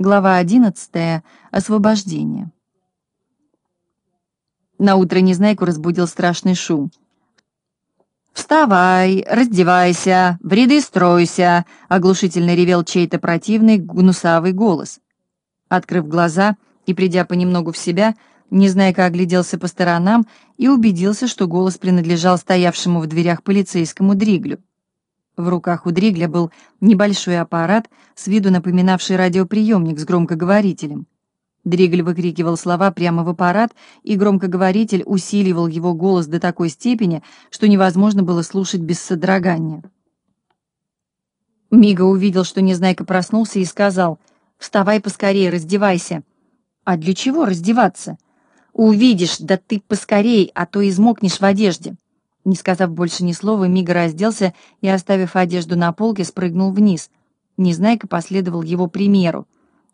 Глава 11. Освобождение. На утро Незнайку разбудил страшный шум. «Вставай, раздевайся, в ряды стройся!» — оглушительно ревел чей-то противный гнусавый голос. Открыв глаза и придя понемногу в себя, Незнайка огляделся по сторонам и убедился, что голос принадлежал стоявшему в дверях полицейскому Дриглю. В руках у Дригля был небольшой аппарат, с виду напоминавший радиоприемник с громкоговорителем. Дригль выкрикивал слова прямо в аппарат, и громкоговоритель усиливал его голос до такой степени, что невозможно было слушать без содрогания. Мига увидел, что Незнайка проснулся и сказал, «Вставай поскорее, раздевайся». «А для чего раздеваться?» «Увидишь, да ты поскорей, а то измокнешь в одежде». Не сказав больше ни слова, Мига разделся и, оставив одежду на полке, спрыгнул вниз. Незнайка последовал его примеру.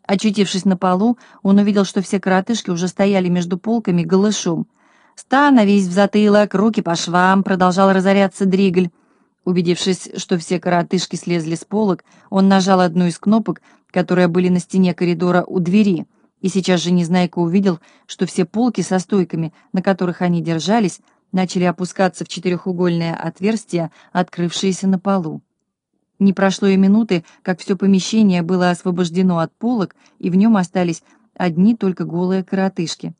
Очутившись на полу, он увидел, что все коротышки уже стояли между полками голышом. «Становись в затылок, руки по швам», — продолжал разоряться Дригль. Убедившись, что все коротышки слезли с полок, он нажал одну из кнопок, которые были на стене коридора у двери, и сейчас же Незнайка увидел, что все полки со стойками, на которых они держались, начали опускаться в четырехугольное отверстие, открывшееся на полу. Не прошло и минуты, как все помещение было освобождено от полок, и в нем остались одни только голые коротышки.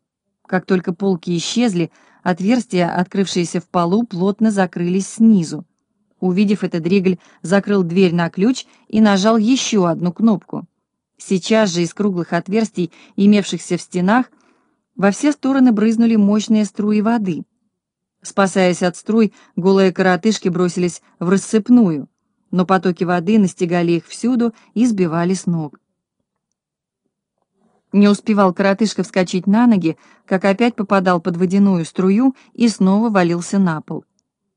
Как только полки исчезли, отверстия, открывшиеся в полу, плотно закрылись снизу. Увидев это, Дригль закрыл дверь на ключ и нажал еще одну кнопку. Сейчас же из круглых отверстий, имевшихся в стенах, во все стороны брызнули мощные струи воды — Спасаясь от струй, голые коротышки бросились в рассыпную, но потоки воды настигали их всюду и сбивали с ног. Не успевал коротышка вскочить на ноги, как опять попадал под водяную струю и снова валился на пол.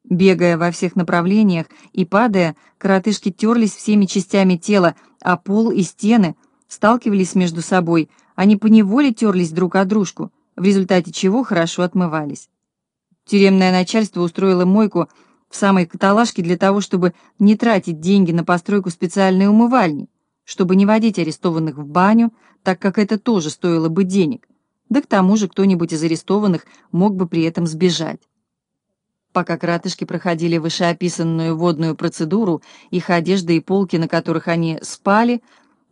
Бегая во всех направлениях и падая, коротышки терлись всеми частями тела, а пол и стены сталкивались между собой, они поневоле терлись друг о дружку, в результате чего хорошо отмывались. Тюремное начальство устроило мойку в самой каталажке для того, чтобы не тратить деньги на постройку специальной умывальни, чтобы не водить арестованных в баню, так как это тоже стоило бы денег, да к тому же кто-нибудь из арестованных мог бы при этом сбежать. Пока кратышки проходили вышеописанную водную процедуру, их одежда и полки, на которых они спали,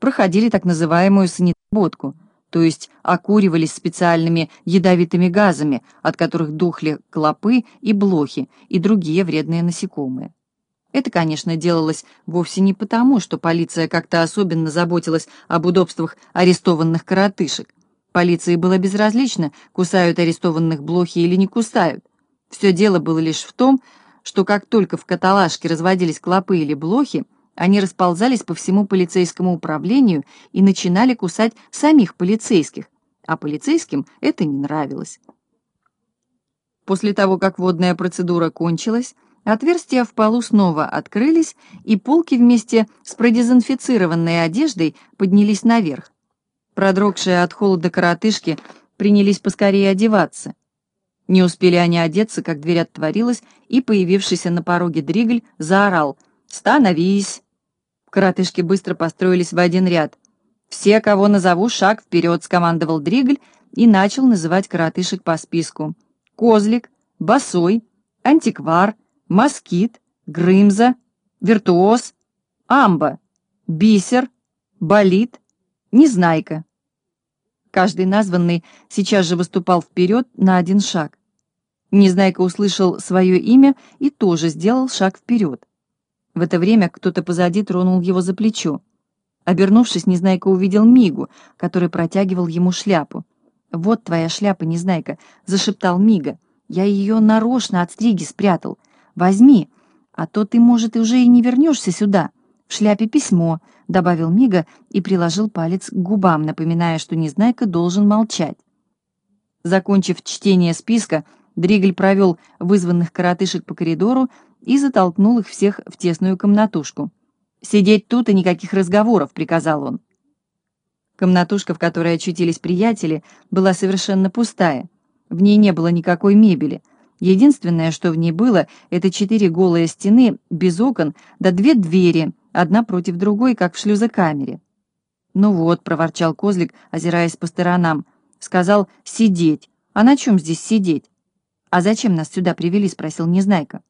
проходили так называемую санитботку — то есть окуривались специальными ядовитыми газами, от которых духли клопы и блохи и другие вредные насекомые. Это, конечно, делалось вовсе не потому, что полиция как-то особенно заботилась об удобствах арестованных коротышек. Полиции было безразлично, кусают арестованных блохи или не кусают. Все дело было лишь в том, что как только в каталажке разводились клопы или блохи, они расползались по всему полицейскому управлению и начинали кусать самих полицейских, а полицейским это не нравилось. После того, как водная процедура кончилась, отверстия в полу снова открылись, и полки вместе с продезинфицированной одеждой поднялись наверх. Продрогшие от холода коротышки принялись поскорее одеваться. Не успели они одеться, как дверь отворилась, и появившийся на пороге Дригль заорал «Становись!» Коротышки быстро построились в один ряд. «Все, кого назову, шаг вперед!» — скомандовал Дригль и начал называть коротышек по списку. Козлик, Босой, Антиквар, Москит, Грымза, Виртуоз, Амба, Бисер, Болит, Незнайка. Каждый названный сейчас же выступал вперед на один шаг. Незнайка услышал свое имя и тоже сделал шаг вперед. В это время кто-то позади тронул его за плечо. Обернувшись, Незнайка увидел Мигу, который протягивал ему шляпу. «Вот твоя шляпа, Незнайка», — зашептал Мига. «Я ее нарочно от стриги спрятал. Возьми, а то ты, может, уже и не вернешься сюда. В шляпе письмо», — добавил Мига и приложил палец к губам, напоминая, что Незнайка должен молчать. Закончив чтение списка, Дригль провел вызванных коротышек по коридору и затолкнул их всех в тесную комнатушку. «Сидеть тут и никаких разговоров», — приказал он. Комнатушка, в которой очутились приятели, была совершенно пустая. В ней не было никакой мебели. Единственное, что в ней было, это четыре голые стены без окон, да две двери, одна против другой, как в шлюзокамере. «Ну вот», — проворчал Козлик, озираясь по сторонам, — сказал «сидеть». «А на чем здесь сидеть?» «А зачем нас сюда привели?» — спросил Незнайка.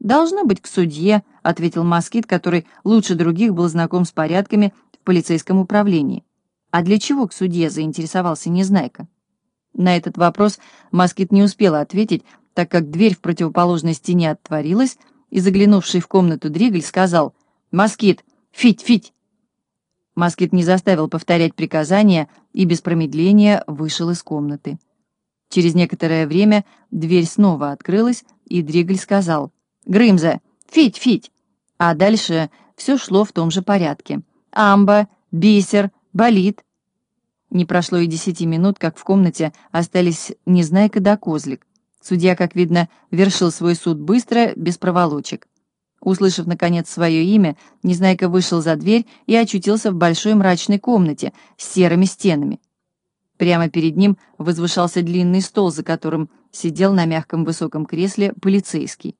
«Должно быть к судье», — ответил москит, который лучше других был знаком с порядками в полицейском управлении. «А для чего к судье?» — заинтересовался Незнайка. На этот вопрос москит не успела ответить, так как дверь в противоположной стене отворилась, и заглянувший в комнату Дригль сказал «Москит, фить, фить!» Москит не заставил повторять приказания и без промедления вышел из комнаты. Через некоторое время дверь снова открылась, и Дригль сказал «Грымза, фить, фить!» А дальше все шло в том же порядке. «Амба, бисер, болит». Не прошло и десяти минут, как в комнате остались Незнайка да Козлик. Судья, как видно, вершил свой суд быстро, без проволочек. Услышав, наконец, свое имя, Незнайка вышел за дверь и очутился в большой мрачной комнате с серыми стенами. Прямо перед ним возвышался длинный стол, за которым сидел на мягком высоком кресле полицейский.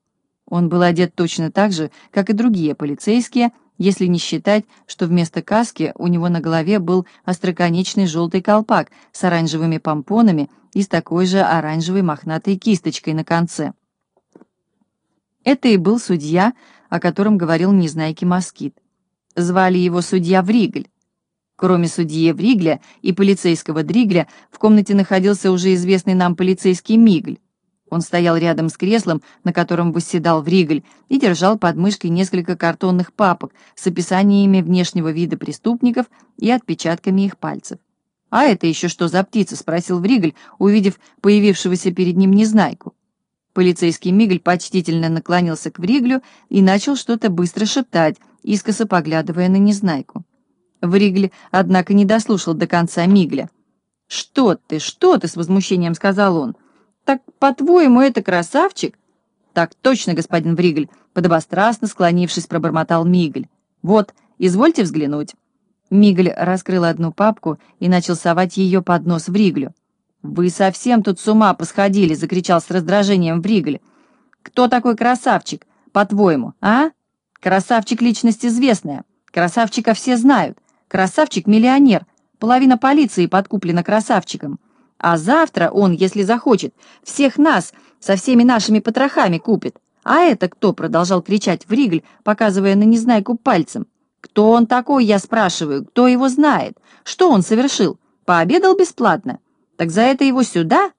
Он был одет точно так же, как и другие полицейские, если не считать, что вместо каски у него на голове был остроконечный желтый колпак с оранжевыми помпонами и с такой же оранжевой мохнатой кисточкой на конце. Это и был судья, о котором говорил Незнайки Москит. Звали его судья Вригль. Кроме судьи Вригля и полицейского Дригля, в комнате находился уже известный нам полицейский Мигль. Он стоял рядом с креслом, на котором восседал Вригль, и держал под мышкой несколько картонных папок с описаниями внешнего вида преступников и отпечатками их пальцев. «А это еще что за птица?» — спросил Вригль, увидев появившегося перед ним Незнайку. Полицейский Мигль почтительно наклонился к Вриглю и начал что-то быстро шептать, искоса поглядывая на Незнайку. Вригль, однако, не дослушал до конца Мигля. «Что ты, что ты?» — с возмущением сказал он. «Так, по-твоему, это красавчик?» «Так точно, господин Вригль», — подобострастно склонившись, пробормотал Мигль. «Вот, извольте взглянуть». Мигль раскрыл одну папку и начал совать ее под нос Вриглю. «Вы совсем тут с ума посходили!» — закричал с раздражением Вригль. «Кто такой красавчик, по-твоему, а? Красавчик — личность известная. Красавчика все знают. Красавчик — миллионер. Половина полиции подкуплена красавчиком. А завтра он, если захочет, всех нас со всеми нашими потрохами купит. А это кто?» — продолжал кричать Вригль, показывая на Незнайку пальцем. «Кто он такой, я спрашиваю? Кто его знает? Что он совершил? Пообедал бесплатно? Так за это его сюда?»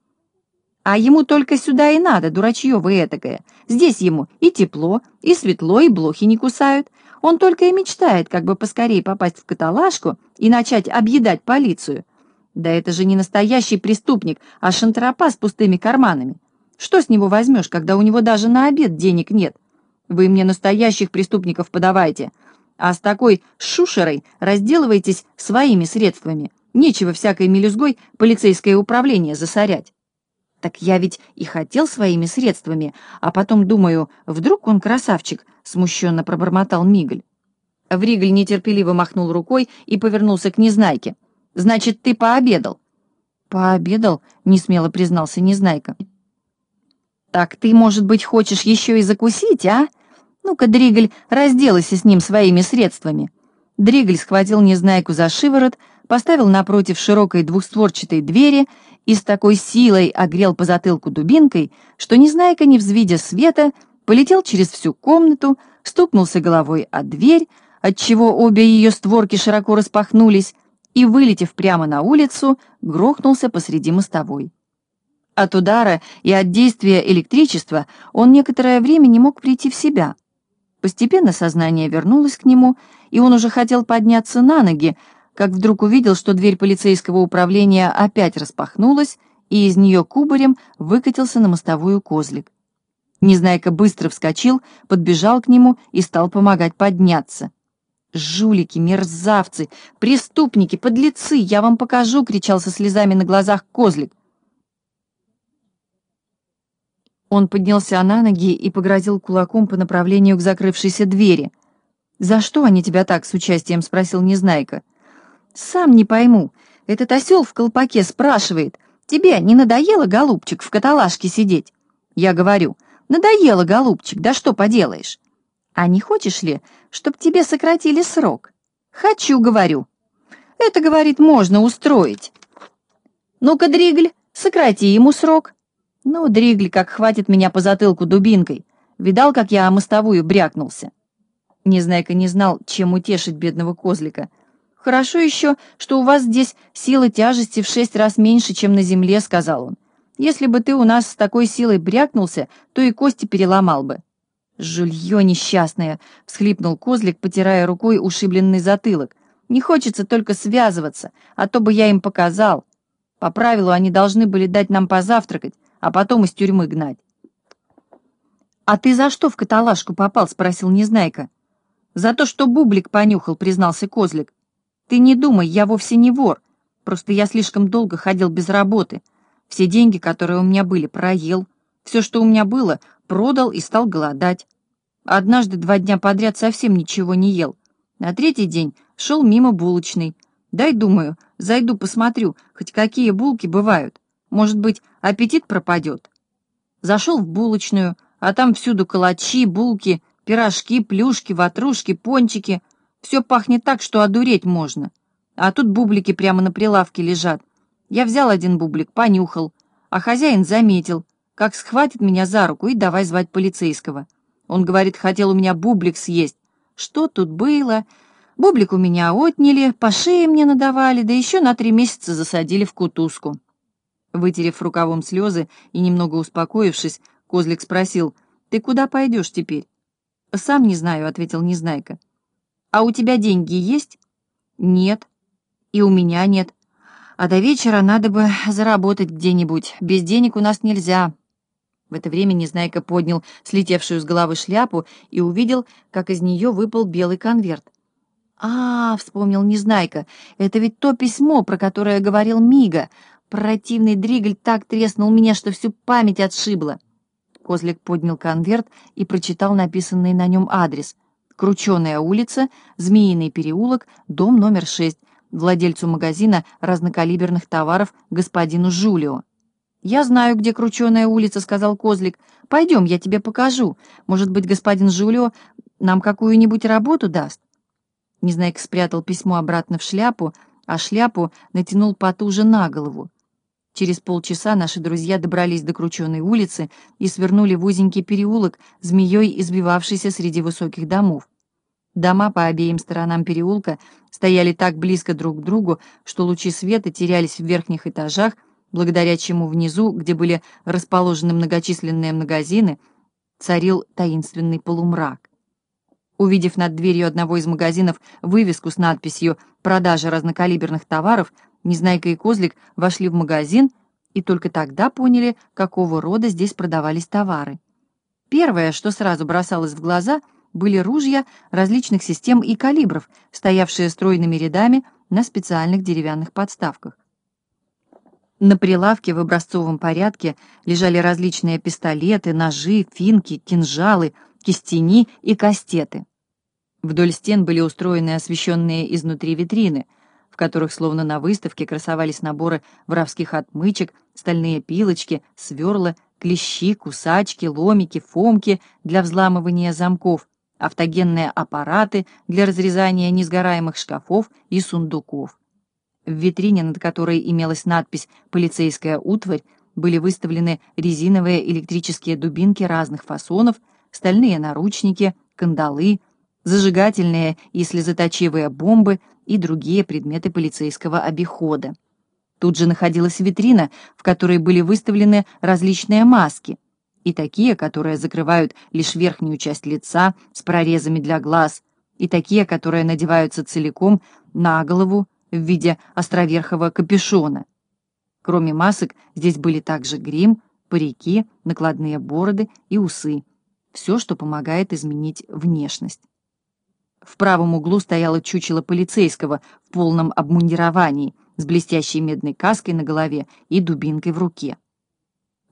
«А ему только сюда и надо, дурачье вы этакое. Здесь ему и тепло, и светло, и блохи не кусают. Он только и мечтает, как бы поскорее попасть в каталажку и начать объедать полицию. Да это же не настоящий преступник, а шантропа с пустыми карманами. Что с него возьмешь, когда у него даже на обед денег нет? Вы мне настоящих преступников подавайте, а с такой шушерой разделывайтесь своими средствами. Нечего всякой мелюзгой полицейское управление засорять. Так я ведь и хотел своими средствами, а потом думаю, вдруг он красавчик, смущенно пробормотал Мигль. Вригль нетерпеливо махнул рукой и повернулся к Незнайке. Значит, ты пообедал?» «Пообедал», — несмело признался Незнайка. «Так ты, может быть, хочешь еще и закусить, а? Ну-ка, Дригль, разделайся с ним своими средствами». Дригль схватил Незнайку за шиворот, поставил напротив широкой двухстворчатой двери и с такой силой огрел по затылку дубинкой, что Незнайка, не взвидя света, полетел через всю комнату, стукнулся головой о дверь, отчего обе ее створки широко распахнулись, и, вылетев прямо на улицу, грохнулся посреди мостовой. От удара и от действия электричества он некоторое время не мог прийти в себя. Постепенно сознание вернулось к нему, и он уже хотел подняться на ноги, как вдруг увидел, что дверь полицейского управления опять распахнулась, и из нее кубарем выкатился на мостовую козлик. Незнайка быстро вскочил, подбежал к нему и стал помогать подняться. «Жулики, мерзавцы, преступники, подлецы, я вам покажу!» — кричал со слезами на глазах козлик. Он поднялся на ноги и погрозил кулаком по направлению к закрывшейся двери. «За что они тебя так?» — с участием спросил Незнайка. «Сам не пойму. Этот осел в колпаке спрашивает. Тебе не надоело, голубчик, в каталажке сидеть?» Я говорю, «Надоело, голубчик, да что поделаешь?» «А не хочешь ли, чтоб тебе сократили срок?» «Хочу, говорю». Это, говорит, можно устроить. Ну-ка, Дригль, сократи ему срок. Ну, Дригль, как хватит меня по затылку дубинкой. Видал, как я о мостовую брякнулся? Незнайка не знал, чем утешить бедного козлика. «Хорошо еще, что у вас здесь сила тяжести в шесть раз меньше, чем на земле», — сказал он. «Если бы ты у нас с такой силой брякнулся, то и кости переломал бы». «Жулье несчастное!» — всхлипнул козлик, потирая рукой ушибленный затылок. «Не хочется только связываться, а то бы я им показал. По правилу они должны были дать нам позавтракать, а потом из тюрьмы гнать». «А ты за что в каталажку попал?» — спросил Незнайка. «За то, что бублик понюхал», — признался козлик. Ты не думай, я вовсе не вор. Просто я слишком долго ходил без работы. Все деньги, которые у меня были, проел. Все, что у меня было, продал и стал голодать. Однажды два дня подряд совсем ничего не ел. На третий день шел мимо булочной. Дай, думаю, зайду посмотрю, хоть какие булки бывают. Может быть, аппетит пропадет. Зашел в булочную, а там всюду калачи, булки, пирожки, плюшки, ватрушки, пончики. Все пахнет так, что одуреть можно. А тут бублики прямо на прилавке лежат. Я взял один бублик, понюхал, а хозяин заметил, как схватит меня за руку и давай звать полицейского. Он говорит, хотел у меня бублик съесть. Что тут было? Бублик у меня отняли, по шее мне надавали, да еще на три месяца засадили в кутузку. Вытерев рукавом слезы и немного успокоившись, Козлик спросил, «Ты куда пойдешь теперь?» «Сам не знаю», — ответил Незнайка. «А у тебя деньги есть?» «Нет». «И у меня нет. А до вечера надо бы заработать где-нибудь. Без денег у нас нельзя». В это время Незнайка поднял слетевшую с головы шляпу и увидел, как из нее выпал белый конверт. «А, — вспомнил Незнайка, — это ведь то письмо, про которое говорил Мига. Противный дригль так треснул меня, что всю память отшибло». Козлик поднял конверт и прочитал написанный на нем адрес — Крученая улица, Змеиный переулок, дом номер 6, владельцу магазина разнокалиберных товаров господину Жулио. «Я знаю, где Крученая улица», — сказал Козлик. «Пойдем, я тебе покажу. Может быть, господин Жулио нам какую-нибудь работу даст?» Незнайка спрятал письмо обратно в шляпу, а шляпу натянул потуже на голову. Через полчаса наши друзья добрались до Крученой улицы и свернули в узенький переулок, змеей избивавшийся среди высоких домов. Дома по обеим сторонам переулка стояли так близко друг к другу, что лучи света терялись в верхних этажах, благодаря чему внизу, где были расположены многочисленные магазины, царил таинственный полумрак. Увидев над дверью одного из магазинов вывеску с надписью «Продажа разнокалиберных товаров», Незнайка и Козлик вошли в магазин и только тогда поняли, какого рода здесь продавались товары. Первое, что сразу бросалось в глаза, были ружья различных систем и калибров, стоявшие стройными рядами на специальных деревянных подставках. На прилавке в образцовом порядке лежали различные пистолеты, ножи, финки, кинжалы, кистени и кастеты. Вдоль стен были устроены освещенные изнутри витрины — в которых словно на выставке красовались наборы воровских отмычек, стальные пилочки, сверла, клещи, кусачки, ломики, фомки для взламывания замков, автогенные аппараты для разрезания несгораемых шкафов и сундуков. В витрине, над которой имелась надпись «Полицейская утварь», были выставлены резиновые электрические дубинки разных фасонов, стальные наручники, кандалы, зажигательные и слезоточивые бомбы и другие предметы полицейского обихода. Тут же находилась витрина, в которой были выставлены различные маски, и такие, которые закрывают лишь верхнюю часть лица с прорезами для глаз, и такие, которые надеваются целиком на голову в виде островерхого капюшона. Кроме масок, здесь были также грим, парики, накладные бороды и усы. Все, что помогает изменить внешность. В правом углу стояло чучело полицейского в полном обмундировании, с блестящей медной каской на голове и дубинкой в руке.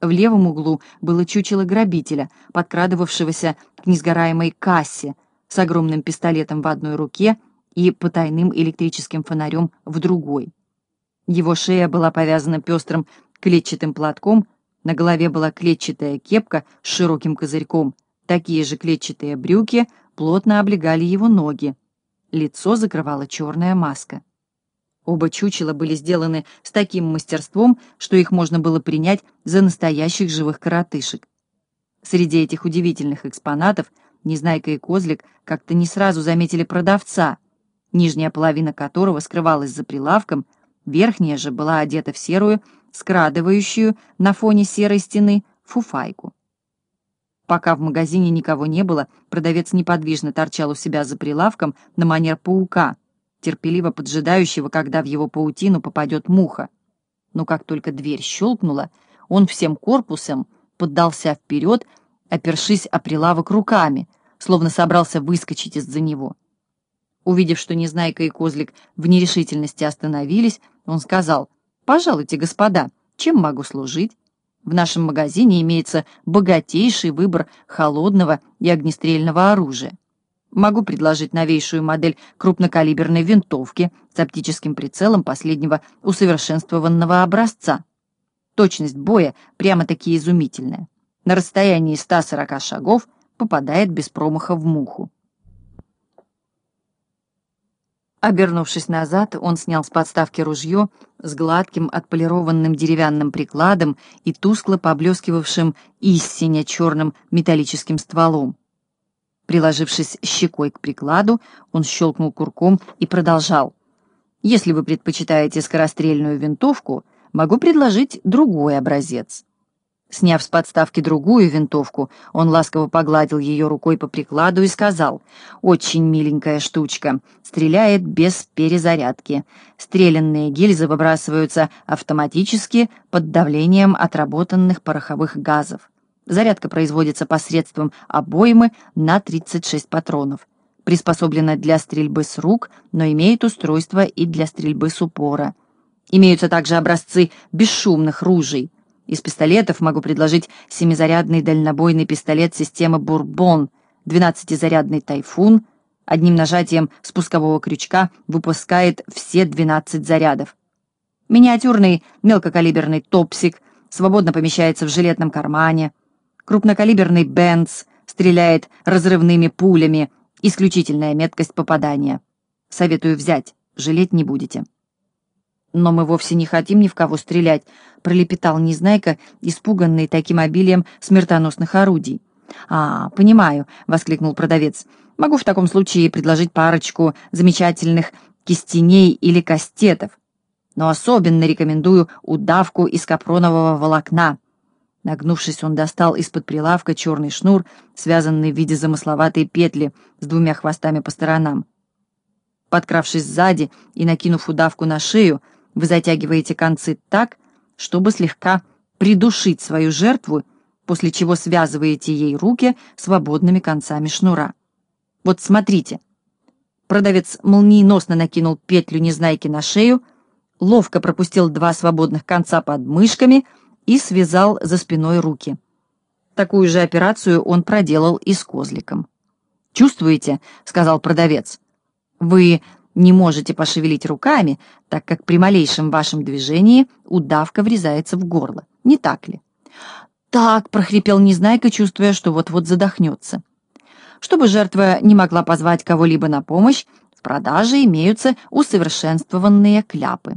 В левом углу было чучело грабителя, подкрадывавшегося к несгораемой кассе, с огромным пистолетом в одной руке и потайным электрическим фонарем в другой. Его шея была повязана пестрым клетчатым платком, на голове была клетчатая кепка с широким козырьком, такие же клетчатые брюки, плотно облегали его ноги. Лицо закрывала черная маска. Оба чучела были сделаны с таким мастерством, что их можно было принять за настоящих живых коротышек. Среди этих удивительных экспонатов Незнайка и Козлик как-то не сразу заметили продавца, нижняя половина которого скрывалась за прилавком, верхняя же была одета в серую, скрадывающую на фоне серой стены фуфайку. Пока в магазине никого не было, продавец неподвижно торчал у себя за прилавком на манер паука, терпеливо поджидающего, когда в его паутину попадет муха. Но как только дверь щелкнула, он всем корпусом поддался вперед, опершись о прилавок руками, словно собрался выскочить из-за него. Увидев, что Незнайка и Козлик в нерешительности остановились, он сказал, «Пожалуйте, господа, чем могу служить? В нашем магазине имеется богатейший выбор холодного и огнестрельного оружия. Могу предложить новейшую модель крупнокалиберной винтовки с оптическим прицелом последнего усовершенствованного образца. Точность боя прямо-таки изумительная. На расстоянии 140 шагов попадает без промаха в муху. Обернувшись назад, он снял с подставки ружье с гладким отполированным деревянным прикладом и тускло поблескивавшим истине черным металлическим стволом. Приложившись щекой к прикладу, он щелкнул курком и продолжал. «Если вы предпочитаете скорострельную винтовку, могу предложить другой образец». Сняв с подставки другую винтовку, он ласково погладил ее рукой по прикладу и сказал, «Очень миленькая штучка, стреляет без перезарядки. Стрелянные гильзы выбрасываются автоматически под давлением отработанных пороховых газов. Зарядка производится посредством обоймы на 36 патронов. Приспособлена для стрельбы с рук, но имеет устройство и для стрельбы с упора. Имеются также образцы бесшумных ружей. Из пистолетов могу предложить семизарядный дальнобойный пистолет системы «Бурбон», 12-зарядный «Тайфун», одним нажатием спускового крючка выпускает все 12 зарядов. Миниатюрный мелкокалиберный «Топсик» свободно помещается в жилетном кармане, Крупнокалиберный Бенц стреляет разрывными пулями, исключительная меткость попадания. Советую взять, жалеть не будете. Но мы вовсе не хотим ни в кого стрелять, пролепетал Незнайка, испуганный таким обилием смертоносных орудий. «А, понимаю», — воскликнул продавец. «Могу в таком случае предложить парочку замечательных кистеней или кастетов, но особенно рекомендую удавку из капронового волокна. Нагнувшись, он достал из-под прилавка черный шнур, связанный в виде замысловатой петли с двумя хвостами по сторонам. Подкравшись сзади и накинув удавку на шею, вы затягиваете концы так, чтобы слегка придушить свою жертву, после чего связываете ей руки свободными концами шнура. Вот смотрите. Продавец молниеносно накинул петлю Незнайки на шею, ловко пропустил два свободных конца под мышками — и связал за спиной руки. Такую же операцию он проделал и с козликом. «Чувствуете?» — сказал продавец. «Вы не можете пошевелить руками, так как при малейшем вашем движении удавка врезается в горло. Не так ли?» «Так», — прохрипел Незнайка, чувствуя, что вот-вот задохнется. Чтобы жертва не могла позвать кого-либо на помощь, в продаже имеются усовершенствованные кляпы.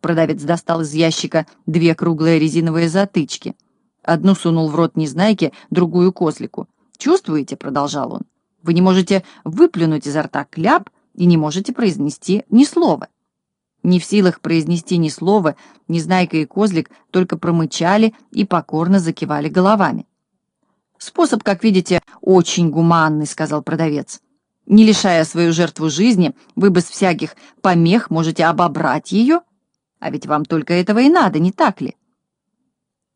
Продавец достал из ящика две круглые резиновые затычки. Одну сунул в рот Незнайке, другую — козлику. «Чувствуете?» — продолжал он. «Вы не можете выплюнуть изо рта кляп и не можете произнести ни слова». Не в силах произнести ни слова, Незнайка и Козлик только промычали и покорно закивали головами. «Способ, как видите, очень гуманный», — сказал продавец. «Не лишая свою жертву жизни, вы без всяких помех можете обобрать ее а ведь вам только этого и надо, не так ли?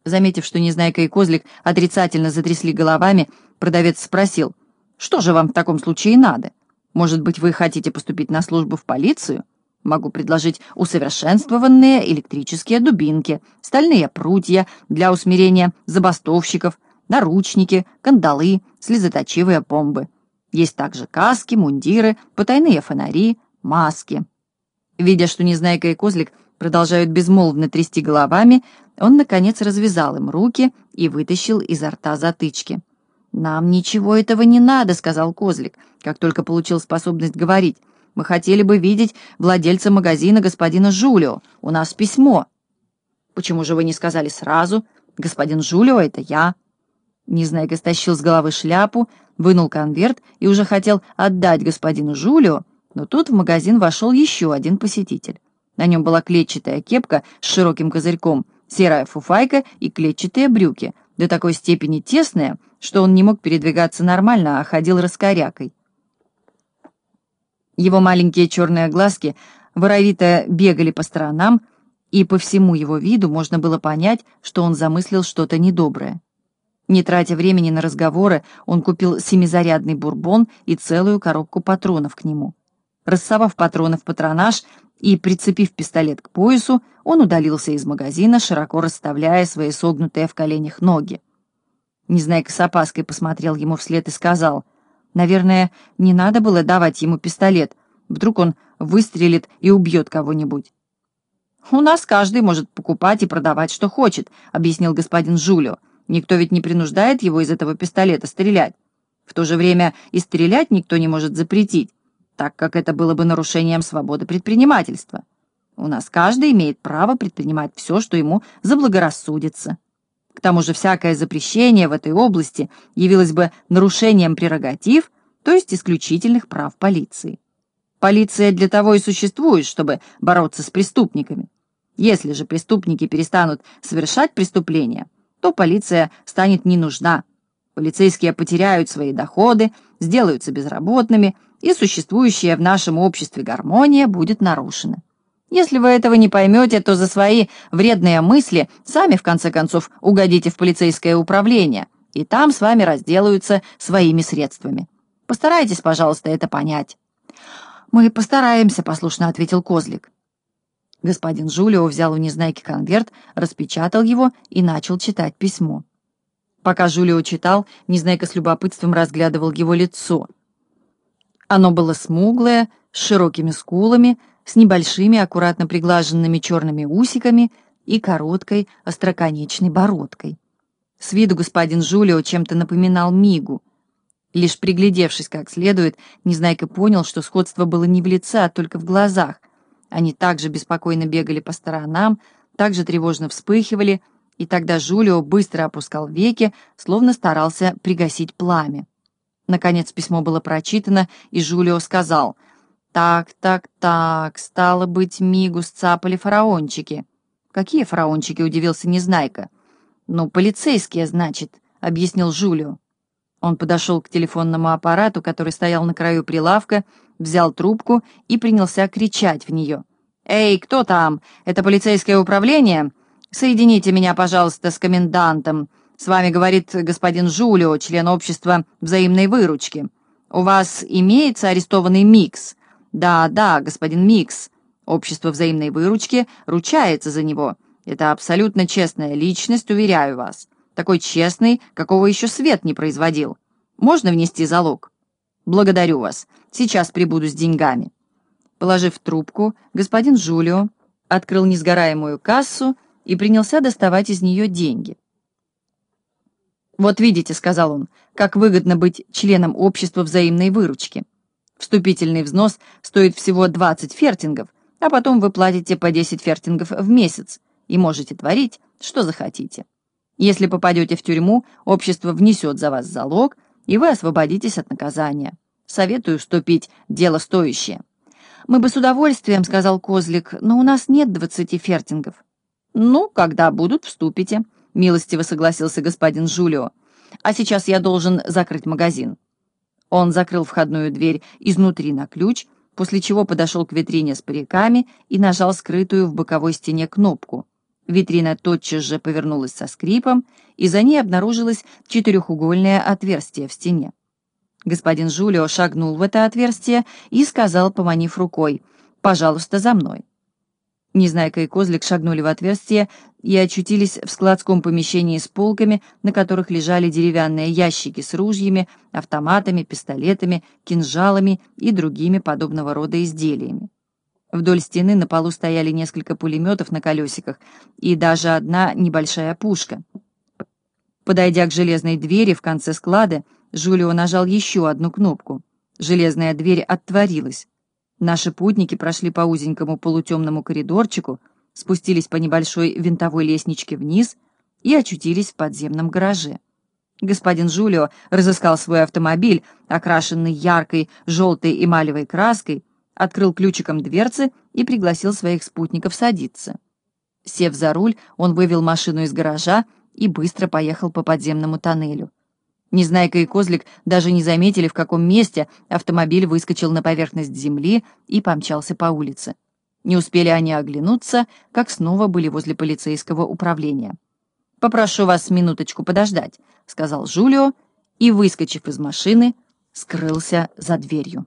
Заметив, что Незнайка и Козлик отрицательно затрясли головами, продавец спросил, «Что же вам в таком случае надо? Может быть, вы хотите поступить на службу в полицию? Могу предложить усовершенствованные электрические дубинки, стальные прутья для усмирения забастовщиков, наручники, кандалы, слезоточивые бомбы. Есть также каски, мундиры, потайные фонари, маски». Видя, что Незнайка и Козлик продолжают безмолвно трясти головами, он, наконец, развязал им руки и вытащил изо рта затычки. «Нам ничего этого не надо», — сказал Козлик, как только получил способность говорить. Мы хотели бы видеть владельца магазина господина Жулио. У нас письмо». «Почему же вы не сказали сразу? Господин Жулио — это я». Незнайка стащил с головы шляпу, вынул конверт и уже хотел отдать господину Жулио, но тут в магазин вошел еще один посетитель. На нем была клетчатая кепка с широким козырьком, серая фуфайка и клетчатые брюки, до такой степени тесные, что он не мог передвигаться нормально, а ходил раскорякой. Его маленькие черные глазки воровито бегали по сторонам, и по всему его виду можно было понять, что он замыслил что-то недоброе. Не тратя времени на разговоры, он купил семизарядный бурбон и целую коробку патронов к нему. Рассовав в патронаж и прицепив пистолет к поясу, он удалился из магазина, широко расставляя свои согнутые в коленях ноги. Незнайка с опаской посмотрел ему вслед и сказал, «Наверное, не надо было давать ему пистолет. Вдруг он выстрелит и убьет кого-нибудь». «У нас каждый может покупать и продавать, что хочет», — объяснил господин Жулио. Никто ведь не принуждает его из этого пистолета стрелять. В то же время и стрелять никто не может запретить, так как это было бы нарушением свободы предпринимательства. У нас каждый имеет право предпринимать все, что ему заблагорассудится. К тому же всякое запрещение в этой области явилось бы нарушением прерогатив, то есть исключительных прав полиции. Полиция для того и существует, чтобы бороться с преступниками. Если же преступники перестанут совершать преступления, то полиция станет не нужна. Полицейские потеряют свои доходы, сделаются безработными, и существующая в нашем обществе гармония будет нарушена. Если вы этого не поймете, то за свои вредные мысли сами, в конце концов, угодите в полицейское управление, и там с вами разделаются своими средствами. Постарайтесь, пожалуйста, это понять. «Мы постараемся», — послушно ответил Козлик. Господин Жулио взял у Незнайки конверт, распечатал его и начал читать письмо. Пока Жулио читал, Незнайка с любопытством разглядывал его лицо. Оно было смуглое, с широкими скулами, с небольшими, аккуратно приглаженными черными усиками и короткой, остроконечной бородкой. С виду господин Жулио чем-то напоминал Мигу. Лишь приглядевшись как следует, Незнайка понял, что сходство было не в лице, а только в глазах — они также беспокойно бегали по сторонам, также тревожно вспыхивали, и тогда Жулио быстро опускал веки, словно старался пригасить пламя. Наконец письмо было прочитано, и Жулио сказал, «Так, так, так, стало быть, Мигу сцапали фараончики». «Какие фараончики?» — удивился Незнайка. «Ну, полицейские, значит», — объяснил Жулио. Он подошел к телефонному аппарату, который стоял на краю прилавка, взял трубку и принялся кричать в нее. «Эй, кто там? Это полицейское управление? Соедините меня, пожалуйста, с комендантом. С вами говорит господин Жулио, член общества взаимной выручки. У вас имеется арестованный Микс?» «Да, да, господин Микс. Общество взаимной выручки ручается за него. Это абсолютно честная личность, уверяю вас такой честный, какого еще свет не производил. Можно внести залог? Благодарю вас. Сейчас прибуду с деньгами. Положив трубку, господин Жулио открыл несгораемую кассу и принялся доставать из нее деньги. «Вот видите», — сказал он, — «как выгодно быть членом общества взаимной выручки. Вступительный взнос стоит всего 20 фертингов, а потом вы платите по 10 фертингов в месяц и можете творить, что захотите. Если попадете в тюрьму, общество внесет за вас залог, и вы освободитесь от наказания. Советую вступить, дело стоящее». «Мы бы с удовольствием», — сказал Козлик, — «но у нас нет двадцати фертингов». «Ну, когда будут, вступите», — милостиво согласился господин Жулио. «А сейчас я должен закрыть магазин». Он закрыл входную дверь изнутри на ключ, после чего подошел к витрине с париками и нажал скрытую в боковой стене кнопку. Витрина тотчас же повернулась со скрипом, и за ней обнаружилось четырехугольное отверстие в стене. Господин Жулио шагнул в это отверстие и сказал, поманив рукой, «Пожалуйста, за мной». Незнайка и Козлик шагнули в отверстие и очутились в складском помещении с полками, на которых лежали деревянные ящики с ружьями, автоматами, пистолетами, кинжалами и другими подобного рода изделиями. Вдоль стены на полу стояли несколько пулеметов на колесиках и даже одна небольшая пушка. Подойдя к железной двери в конце склада, Жулио нажал еще одну кнопку. Железная дверь отворилась. Наши путники прошли по узенькому полутемному коридорчику, спустились по небольшой винтовой лестничке вниз и очутились в подземном гараже. Господин Жулио разыскал свой автомобиль, окрашенный яркой желтой эмалевой краской, открыл ключиком дверцы и пригласил своих спутников садиться. Сев за руль, он вывел машину из гаража и быстро поехал по подземному тоннелю. Незнайка и Козлик даже не заметили, в каком месте автомобиль выскочил на поверхность земли и помчался по улице. Не успели они оглянуться, как снова были возле полицейского управления. «Попрошу вас минуточку подождать», — сказал Жулио, и, выскочив из машины, скрылся за дверью.